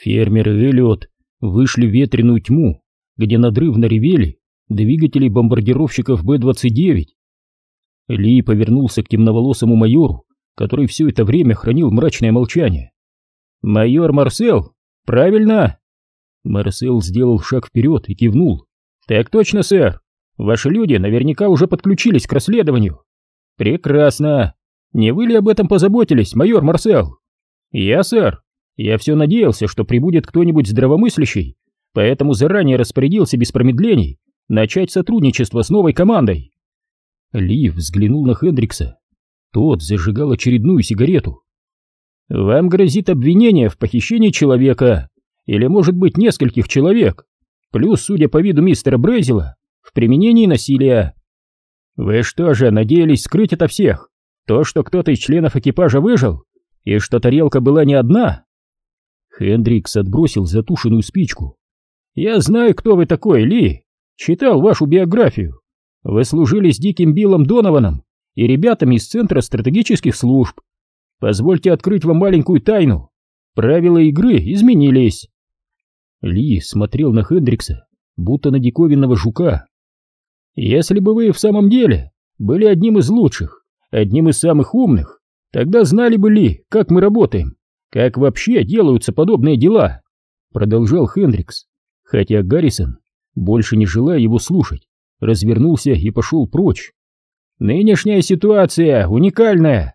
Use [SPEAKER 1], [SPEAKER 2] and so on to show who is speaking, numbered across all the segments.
[SPEAKER 1] Фермер и Эллиот вышли в ветреную тьму, где надрывно ревели двигатели бомбардировщиков Б-29. Ли повернулся к темноволосому майору, который все это время хранил мрачное молчание. «Майор Марсел? Правильно?» Марсел сделал шаг вперед и кивнул. «Так точно, сэр. Ваши люди наверняка уже подключились к расследованию». «Прекрасно. Не вы ли об этом позаботились, майор Марсел?» «Я, сэр. Я все надеялся, что прибудет кто-нибудь здравомыслящий, поэтому заранее распорядился без промедлений начать сотрудничество с новой командой. Ли взглянул на Хендрикса. Тот зажигал очередную сигарету. «Вам грозит обвинение в похищении человека, или, может быть, нескольких человек, плюс, судя по виду мистера Брейзела, в применении насилия. Вы что же, надеялись скрыть это всех? То, что кто-то из членов экипажа выжил, и что тарелка была не одна?» Хендрикс отбросил затушенную спичку. «Я знаю, кто вы такой, Ли. Читал вашу биографию. Вы служили с Диким Биллом Донованом и ребятами из Центра стратегических служб. Позвольте открыть вам маленькую тайну. Правила игры изменились». Ли смотрел на Хендрикса, будто на диковинного жука. «Если бы вы в самом деле были одним из лучших, одним из самых умных, тогда знали бы Ли, как мы работаем. Как вообще делаются подобные дела? Продолжал Хендрикс, хотя Гаррисон, больше не желая его слушать, развернулся и пошел прочь. Нынешняя ситуация уникальная.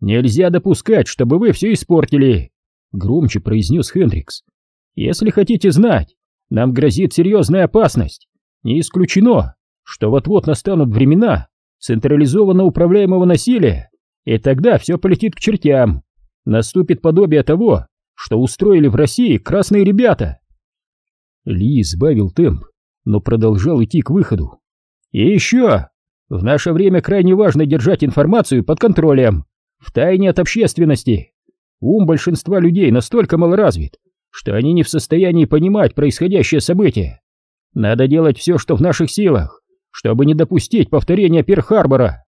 [SPEAKER 1] Нельзя допускать, чтобы вы все испортили, громче произнес Хендрикс. Если хотите знать, нам грозит серьезная опасность. Не исключено, что вот-вот настанут времена централизованно управляемого насилия, и тогда все полетит к чертям наступит подобие того, что устроили в России красные ребята. Ли сбавил темп, но продолжал идти к выходу. И еще, в наше время крайне важно держать информацию под контролем, в тайне от общественности. Ум большинства людей настолько малоразвит, что они не в состоянии понимать происходящее событие. Надо делать все, что в наших силах, чтобы не допустить повторения Перл-Харбора.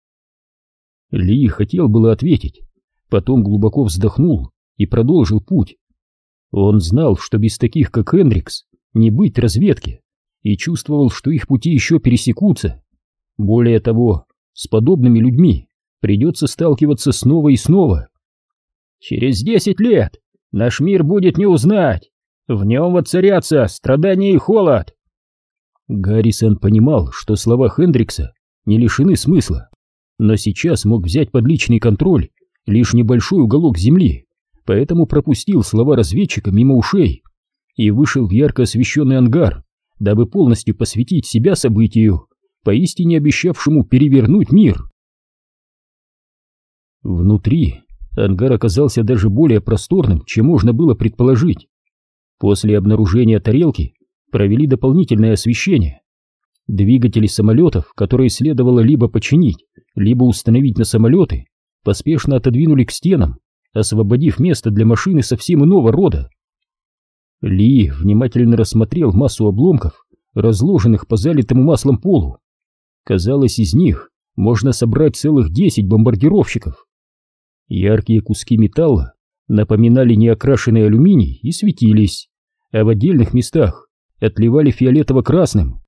[SPEAKER 1] Ли хотел было ответить, потом глубоко вздохнул и продолжил путь. Он знал, что без таких, как Эндрикс, не быть разведки, и чувствовал, что их пути еще пересекутся. Более того, с подобными людьми придется сталкиваться снова и снова. Через десять лет наш мир будет не узнать, в нем воцарятся страдания и холод. Гаррисон понимал, что слова Хендрикса не лишены смысла, но сейчас мог взять под личный контроль лишь небольшой уголок земли, поэтому пропустил слова разведчика мимо ушей и вышел в ярко освещенный ангар, дабы полностью посвятить себя событию, поистине обещавшему перевернуть мир. Внутри ангар оказался даже более просторным, чем можно было предположить. После обнаружения тарелки провели дополнительное освещение. Двигатели самолетов, которые следовало либо починить, либо установить на самолеты, поспешно отодвинули к стенам, освободив место для машины совсем иного рода. Ли внимательно рассмотрел массу обломков, разложенных по залитому маслом полу. Казалось, из них можно собрать целых десять бомбардировщиков. Яркие куски металла напоминали неокрашенный алюминий и светились, а в отдельных местах отливали фиолетово-красным.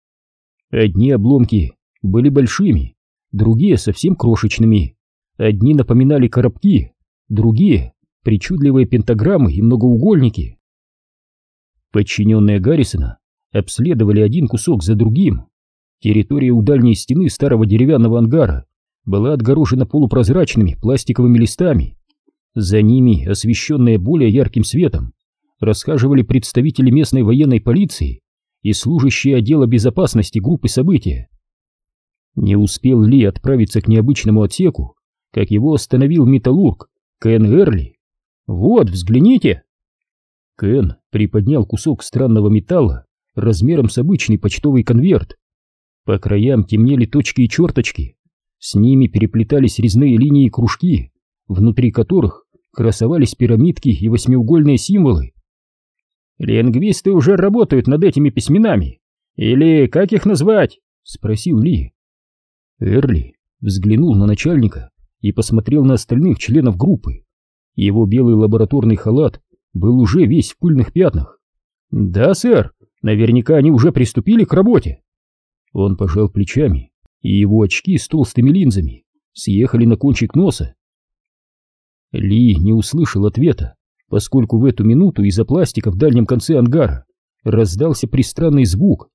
[SPEAKER 1] Одни обломки были большими, другие совсем крошечными. Одни напоминали коробки, другие — причудливые пентаграммы и многоугольники. Подчиненные Гаррисона обследовали один кусок за другим. Территория у дальней стены старого деревянного ангара была отгорожена полупрозрачными пластиковыми листами. За ними, освещенные более ярким светом, расхаживали представители местной военной полиции и служащие отдела безопасности группы события. Не успел Ли отправиться к необычному отсеку, как его остановил металлург Кен Эрли. «Вот, взгляните!» Кен приподнял кусок странного металла размером с обычный почтовый конверт. По краям темнели точки и черточки, с ними переплетались резные линии и кружки, внутри которых красовались пирамидки и восьмиугольные символы. «Лингвисты уже работают над этими письменами, или как их назвать?» — спросил Ли. Эрли взглянул на начальника и посмотрел на остальных членов группы. Его белый лабораторный халат был уже весь в пыльных пятнах. «Да, сэр, наверняка они уже приступили к работе». Он пожал плечами, и его очки с толстыми линзами съехали на кончик носа. Ли не услышал ответа, поскольку в эту минуту из-за пластика в дальнем конце ангара раздался пристранный звук.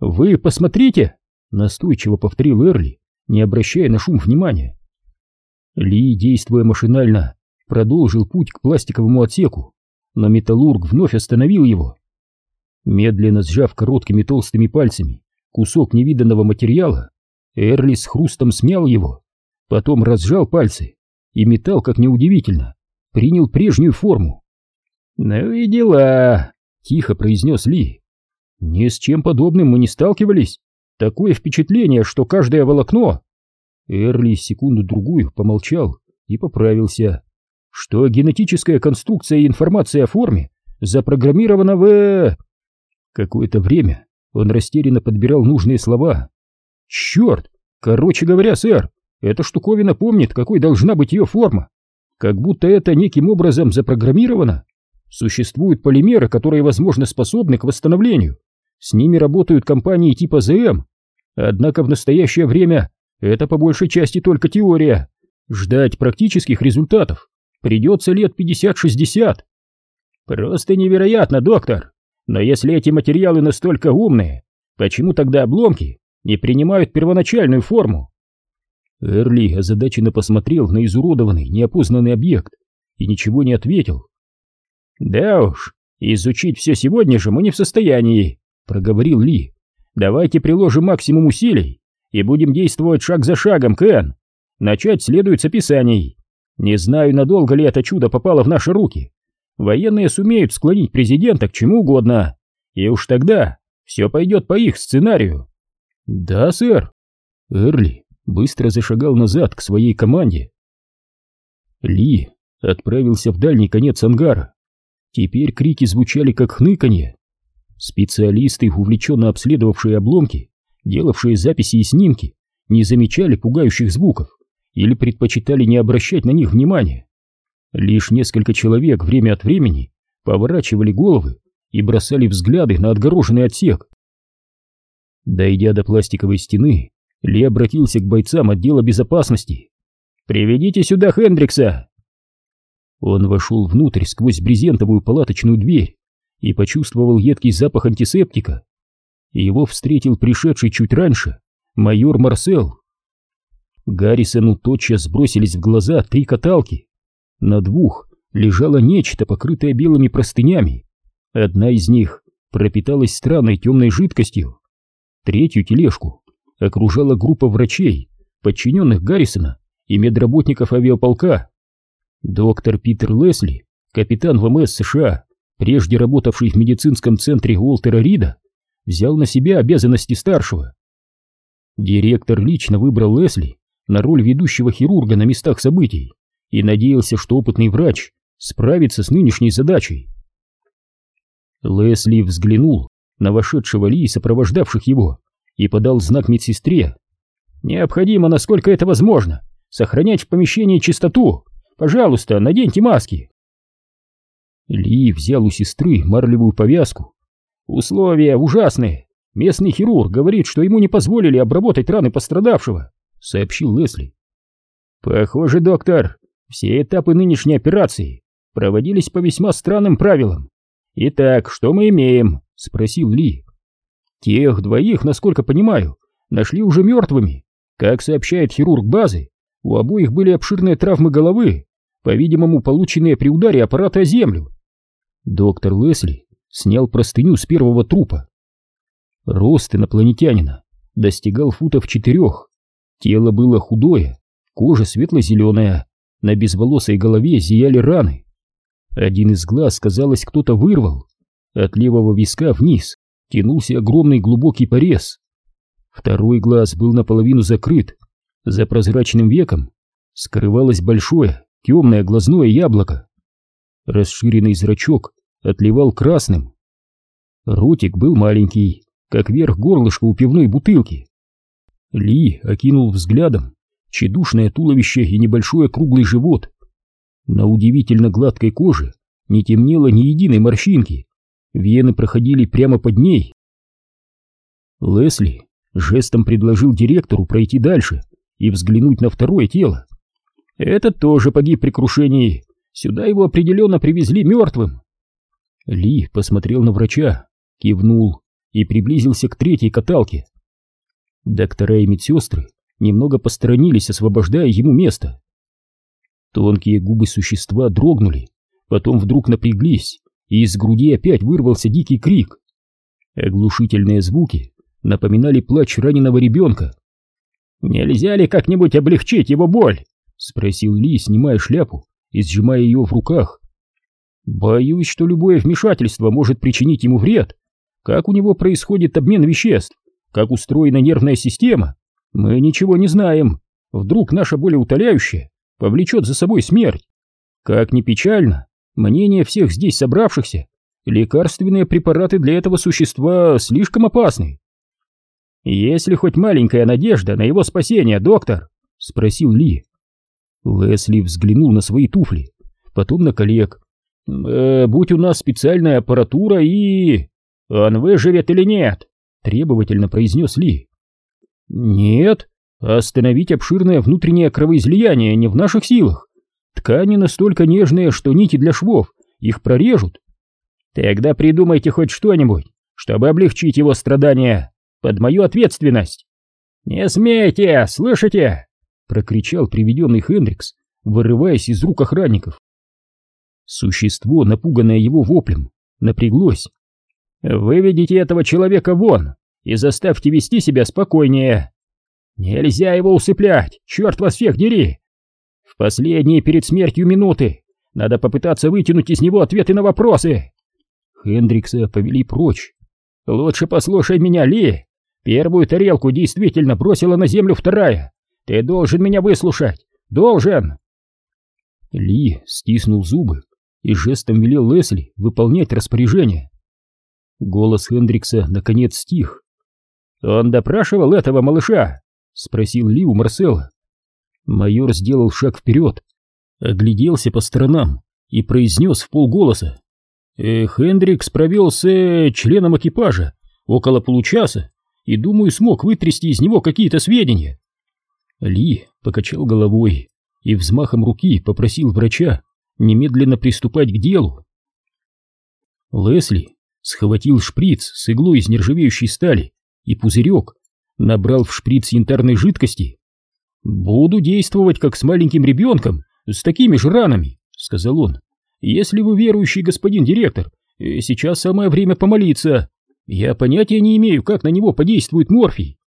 [SPEAKER 1] «Вы посмотрите!» — настойчиво повторил Эрли, не обращая на шум внимания. Ли, действуя машинально, продолжил путь к пластиковому отсеку, но металлург вновь остановил его. Медленно сжав короткими толстыми пальцами кусок невиданного материала, Эрли с хрустом смял его, потом разжал пальцы, и металл, как неудивительно, принял прежнюю форму. «Ну и дела», — тихо произнес Ли. «Ни с чем подобным мы не сталкивались. Такое впечатление, что каждое волокно...» Эрли секунду-другую помолчал и поправился, что генетическая конструкция и информация о форме запрограммирована в... Какое-то время он растерянно подбирал нужные слова. «Черт! Короче говоря, сэр, эта штуковина помнит, какой должна быть ее форма. Как будто это неким образом запрограммировано. Существуют полимеры, которые, возможно, способны к восстановлению. С ними работают компании типа ЗМ. Однако в настоящее время это по большей части только теория. Ждать практических результатов придется лет 50-60. Просто невероятно, доктор. Но если эти материалы настолько умные, почему тогда обломки не принимают первоначальную форму? Эрли озадаченно посмотрел на изуродованный, неопознанный объект и ничего не ответил. «Да уж, изучить все сегодня же мы не в состоянии», — проговорил Ли. «Давайте приложим максимум усилий и будем действовать шаг за шагом, Кэн. Начать следует с описаний. Не знаю, надолго ли это чудо попало в наши руки. Военные сумеют склонить президента к чему угодно, и уж тогда все пойдет по их сценарию». «Да, сэр». Эрли быстро зашагал назад к своей команде. Ли отправился в дальний конец ангара. Теперь крики звучали как хныканье. Специалисты, увлеченно обследовавшие обломки, делавшие записи и снимки, не замечали пугающих звуков или предпочитали не обращать на них внимания. Лишь несколько человек время от времени поворачивали головы и бросали взгляды на отгороженный отсек. Дойдя до пластиковой стены, ли обратился к бойцам отдела безопасности. «Приведите сюда Хендрикса!» Он вошел внутрь сквозь брезентовую палаточную дверь и почувствовал едкий запах антисептика. Его встретил пришедший чуть раньше майор Марсел. Гаррисону тотчас сбросились в глаза три каталки. На двух лежало нечто, покрытое белыми простынями. Одна из них пропиталась странной темной жидкостью. Третью тележку окружала группа врачей, подчиненных Гаррисона и медработников авиаполка. Доктор Питер Лесли, капитан ВМС США, прежде работавший в медицинском центре Уолтера Рида, взял на себя обязанности старшего. Директор лично выбрал Лесли на роль ведущего хирурга на местах событий и надеялся, что опытный врач справится с нынешней задачей. Лесли взглянул на вошедшего Ли и сопровождавших его и подал знак медсестре. «Необходимо, насколько это возможно, сохранять в помещении чистоту. Пожалуйста, наденьте маски». Ли взял у сестры марлевую повязку. «Условия ужасные. Местный хирург говорит, что ему не позволили обработать раны пострадавшего», — сообщил Лесли. «Похоже, доктор, все этапы нынешней операции проводились по весьма странным правилам. Итак, что мы имеем?» — спросил Ли. Тех двоих, насколько понимаю, нашли уже мертвыми. Как сообщает хирург базы, у обоих были обширные травмы головы, по-видимому, полученные при ударе аппарата о землю. Доктор Лесли снял простыню с первого трупа. Рост инопланетянина достигал футов четырех. Тело было худое, кожа светло-зеленая, на безволосой голове зияли раны. Один из глаз, казалось, кто-то вырвал. От левого виска вниз тянулся огромный глубокий порез. Второй глаз был наполовину закрыт. За прозрачным веком скрывалось большое темное глазное яблоко. Расширенный зрачок отливал красным. Ротик был маленький, как верх горлышка у пивной бутылки. Ли окинул взглядом тщедушное туловище и небольшой круглый живот. На удивительно гладкой коже не темнело ни единой морщинки, вены проходили прямо под ней. Лесли жестом предложил директору пройти дальше и взглянуть на второе тело. Этот тоже погиб при крушении, сюда его определенно привезли мертвым. Ли посмотрел на врача, кивнул и приблизился к третьей каталке. Доктора и медсестры немного посторонились, освобождая ему место. Тонкие губы существа дрогнули, потом вдруг напряглись, и из груди опять вырвался дикий крик. Оглушительные звуки напоминали плач раненого ребенка. «Нельзя ли как-нибудь облегчить его боль?» — спросил Ли, снимая шляпу и сжимая ее в руках. «Боюсь, что любое вмешательство может причинить ему вред. Как у него происходит обмен веществ, как устроена нервная система, мы ничего не знаем. Вдруг наша болеутоляющая повлечет за собой смерть. Как ни печально, мнение всех здесь собравшихся, лекарственные препараты для этого существа слишком опасны. «Есть ли хоть маленькая надежда на его спасение, доктор?» — спросил Ли. Лесли взглянул на свои туфли, потом на коллег. «Э, «Будь у нас специальная аппаратура и...» «Он выживет или нет?» — требовательно произнес Ли. «Нет, остановить обширное внутреннее кровоизлияние не в наших силах. Ткани настолько нежные, что нити для швов их прорежут. Тогда придумайте хоть что-нибудь, чтобы облегчить его страдания под мою ответственность. Не смейте, слышите? Прокричал приведенный Хендрикс, вырываясь из рук охранников. Существо, напуганное его воплем, напряглось. «Выведите этого человека вон и заставьте вести себя спокойнее. Нельзя его усыплять, черт вас всех дери! В последние перед смертью минуты надо попытаться вытянуть из него ответы на вопросы!» Хендрикса повели прочь. «Лучше послушай меня, Ли. Первую тарелку действительно бросила на землю вторая. Ты должен меня выслушать. Должен!» Ли стиснул зубы и жестом велел Лесли выполнять распоряжение. Голос Хендрикса наконец стих. «Он допрашивал этого малыша?» — спросил Ли у Марсела. Майор сделал шаг вперед, огляделся по сторонам и произнес в полголоса. Э, Хендрикс провел с э, членом экипажа около получаса и, думаю, смог вытрясти из него какие-то сведения. Ли покачал головой и взмахом руки попросил врача немедленно приступать к делу. Лесли схватил шприц с иглой из нержавеющей стали и пузырек, набрал в шприц янтарной жидкости. «Буду действовать как с маленьким ребенком, с такими же ранами», — сказал он. «Если вы верующий господин директор, э, сейчас самое время помолиться. Я понятия не имею, как на него подействует морфий».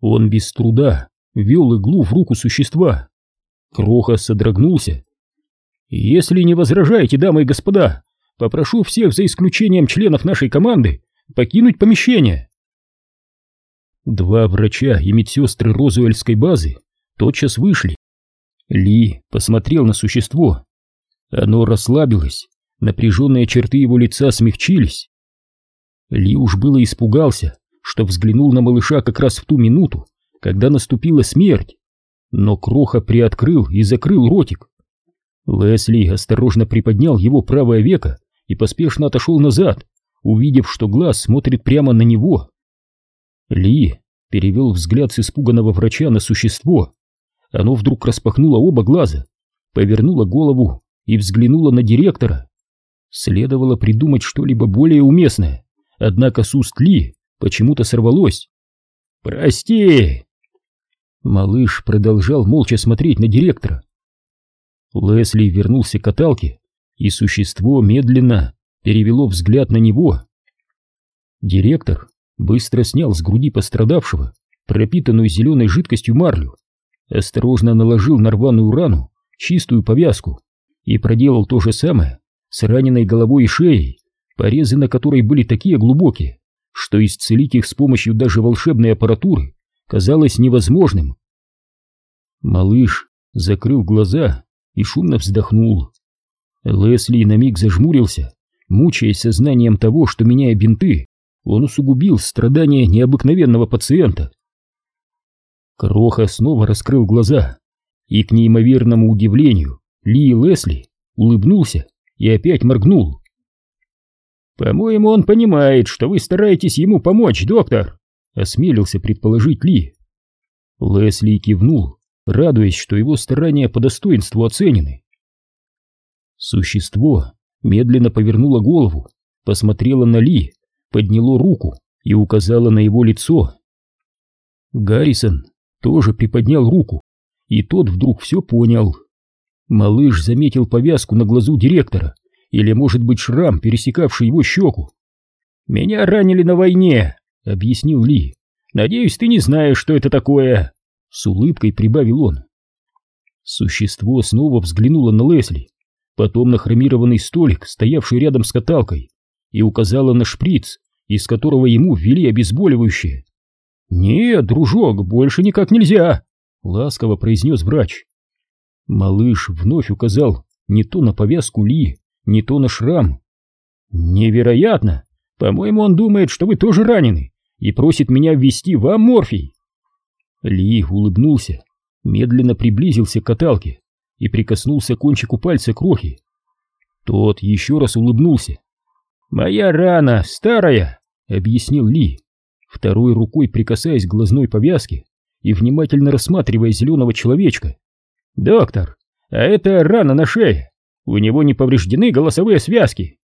[SPEAKER 1] Он без труда ввел иглу в руку существа. Кроха содрогнулся. «Если не возражаете, дамы и господа, попрошу всех, за исключением членов нашей команды, покинуть помещение». Два врача и медсестры Розуэльской базы тотчас вышли. Ли посмотрел на существо. Оно расслабилось, напряженные черты его лица смягчились. Ли уж было испугался, что взглянул на малыша как раз в ту минуту, когда наступила смерть. Но Кроха приоткрыл и закрыл ротик. Лесли осторожно приподнял его правое веко и поспешно отошел назад, увидев, что глаз смотрит прямо на него. Ли перевел взгляд с испуганного врача на существо. Оно вдруг распахнуло оба глаза, повернуло голову и взглянуло на директора. Следовало придумать что-либо более уместное, однако с уст Ли почему-то сорвалось. «Прости!» Малыш продолжал молча смотреть на директора. Лесли вернулся к каталке, и существо медленно перевело взгляд на него. Директор быстро снял с груди пострадавшего пропитанную зеленой жидкостью марлю, осторожно наложил на рваную рану чистую повязку и проделал то же самое с раненой головой и шеей, порезы на которой были такие глубокие, что исцелить их с помощью даже волшебной аппаратуры казалось невозможным. Малыш закрыл глаза и шумно вздохнул. Лесли на миг зажмурился, мучаясь сознанием того, что, меняя бинты, он усугубил страдания необыкновенного пациента. Кроха снова раскрыл глаза, и к неимоверному удивлению Ли Лесли улыбнулся и опять моргнул. «По-моему, он понимает, что вы стараетесь ему помочь, доктор», — осмелился предположить Ли. Лесли кивнул, радуясь, что его старания по достоинству оценены. Существо медленно повернуло голову, посмотрело на Ли, подняло руку и указало на его лицо. Гаррисон тоже приподнял руку, и тот вдруг все понял. Малыш заметил повязку на глазу директора, или, может быть, шрам, пересекавший его щеку. «Меня ранили на войне», — объяснил Ли. «Надеюсь, ты не знаешь, что это такое», — с улыбкой прибавил он. Существо снова взглянуло на Лесли, потом на хромированный столик, стоявший рядом с каталкой, и указало на шприц, из которого ему ввели обезболивающее. «Нет, дружок, больше никак нельзя», — ласково произнес врач. Малыш вновь указал не то на повязку Ли, не то на шрам. «Невероятно! По-моему, он думает, что вы тоже ранены, и просит меня ввести вам морфий». Ли улыбнулся, медленно приблизился к каталке и прикоснулся кончику пальца крохи. Тот еще раз улыбнулся. «Моя рана старая», — объяснил Ли, второй рукой прикасаясь к глазной повязке и внимательно рассматривая зеленого человечка. «Доктор, а это рана на шее. У него не повреждены голосовые связки.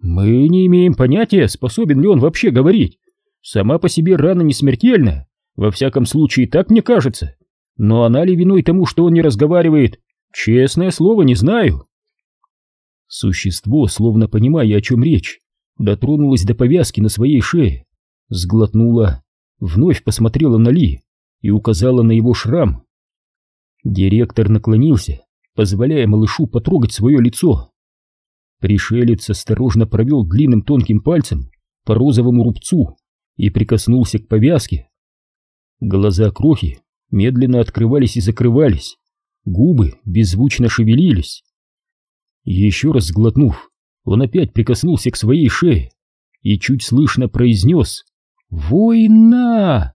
[SPEAKER 1] Мы не имеем понятия, способен ли он вообще говорить. Сама по себе рана не смертельна, во всяком случае, так мне кажется. Но она ли виной тому, что он не разговаривает? Честное слово, не знаю». Существо, словно понимая, о чем речь, дотронулось до повязки на своей шее, сглотнула, вновь посмотрела на Ли и указала на его шрам. Директор наклонился, позволяя малышу потрогать свое лицо. Пришелец осторожно провел длинным тонким пальцем по розовому рубцу и прикоснулся к повязке. Глаза крохи медленно открывались и закрывались, губы беззвучно шевелились. Еще раз сглотнув, он опять прикоснулся к своей шее и чуть слышно произнес «Война!»